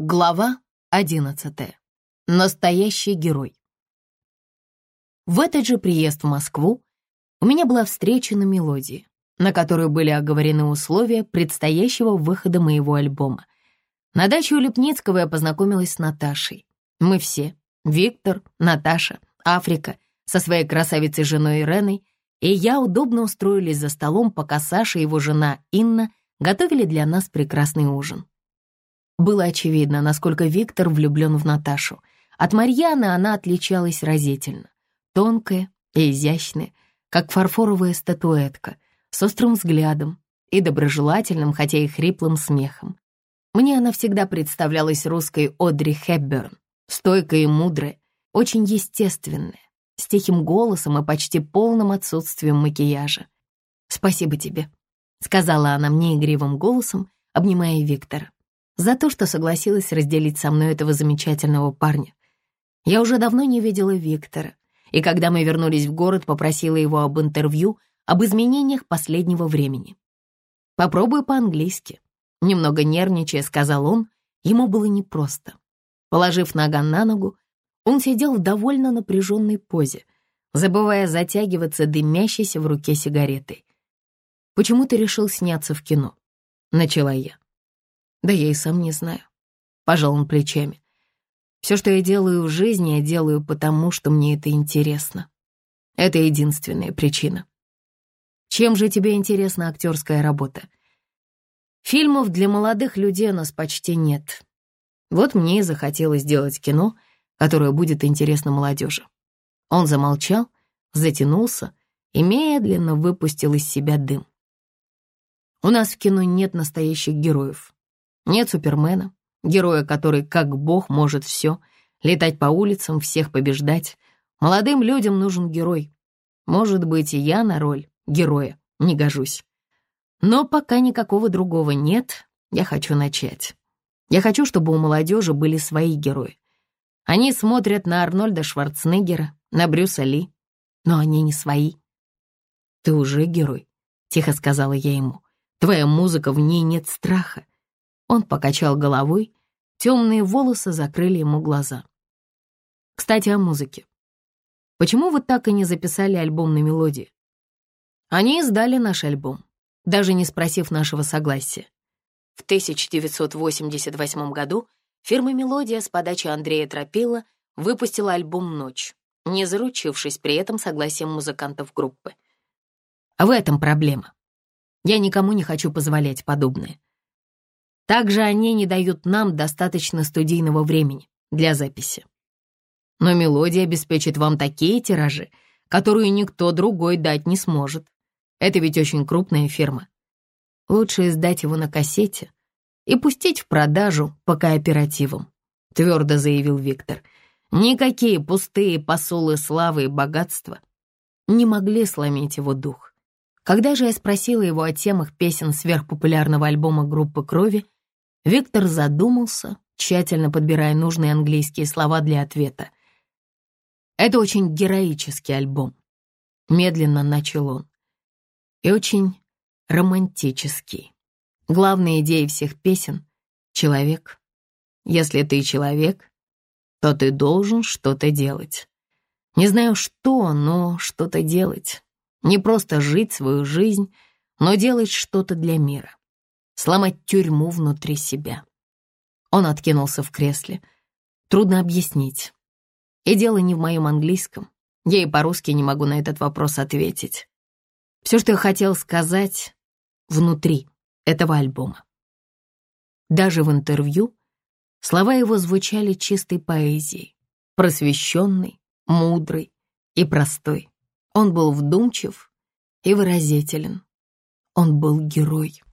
Глава 11. Настоящий герой. В этот же приезд в Москву у меня была встреча на мелодии, на которой были оговорены условия предстоящего выхода моего альбома. На даче у Лепницкого я познакомилась с Наташей. Мы все — Виктор, Наташа, Африка, со своей красавицей женой Иреной, и я удобно устроились за столом, пока Саша и его жена Инна готовили для нас прекрасный ужин. Было очевидно, насколько Виктор влюблен в Наташу. От Марьяны она отличалась разительно. Тонкая и изящная, как фарфоровая статуэтка, с острым взглядом и доброжелательным, хотя и хриплым смехом. Мне она всегда представлялась русской Одри Хепберн, стойкая и мудрая, очень естественная, с тихим голосом и почти полным отсутствием макияжа. «Спасибо тебе», — сказала она мне игривым голосом, обнимая Виктора за то, что согласилась разделить со мной этого замечательного парня. Я уже давно не видела Виктора, и когда мы вернулись в город, попросила его об интервью об изменениях последнего времени. «Попробую по-английски». Немного нервничая, сказал он, ему было непросто. Положив нога на ногу, он сидел в довольно напряженной позе, забывая затягиваться дымящейся в руке сигаретой. «Почему ты решил сняться в кино?» — начала я. Да я и сам не знаю. Пожал он плечами. Все, что я делаю в жизни, я делаю потому, что мне это интересно. Это единственная причина. Чем же тебе интересна актерская работа? Фильмов для молодых людей у нас почти нет. Вот мне и захотелось сделать кино, которое будет интересно молодежи. Он замолчал, затянулся и медленно выпустил из себя дым. У нас в кино нет настоящих героев. Нет Супермена, героя, который как бог может все, летать по улицам, всех побеждать. Молодым людям нужен герой. Может быть, и я на роль героя не гожусь. Но пока никакого другого нет, я хочу начать. Я хочу, чтобы у молодежи были свои герои. Они смотрят на Арнольда Шварценеггера, на Брюса Ли, но они не свои. «Ты уже герой», — тихо сказала я ему. «Твоя музыка, в ней нет страха. Он покачал головой, темные волосы закрыли ему глаза. Кстати, о музыке. Почему вы так и не записали альбом на мелодии? Они издали наш альбом, даже не спросив нашего согласия. В 1988 году фирма «Мелодия» с подачи Андрея Тропила выпустила альбом «Ночь», не заручившись при этом согласием музыкантов группы. В этом проблема. Я никому не хочу позволять подобное. Также они не дают нам достаточно студийного времени для записи. Но мелодия обеспечит вам такие тиражи, которые никто другой дать не сможет. Это ведь очень крупная фирма. Лучше издать его на кассете и пустить в продажу по кооперативам, твердо заявил Виктор. Никакие пустые посулы славы и богатства не могли сломить его дух. Когда же я спросила его о темах песен сверхпопулярного альбома группы «Крови», Виктор задумался, тщательно подбирая нужные английские слова для ответа. «Это очень героический альбом», — медленно начал он, «и очень романтический. Главная идея всех песен — человек. Если ты человек, то ты должен что-то делать. Не знаю что, но что-то делать. Не просто жить свою жизнь, но делать что-то для мира сломать тюрьму внутри себя. Он откинулся в кресле. Трудно объяснить. И дело не в моем английском. Я и по-русски не могу на этот вопрос ответить. Все, что я хотел сказать, внутри этого альбома. Даже в интервью слова его звучали чистой поэзией, просвещенной, мудрой и простой. Он был вдумчив и выразителен. Он был герой.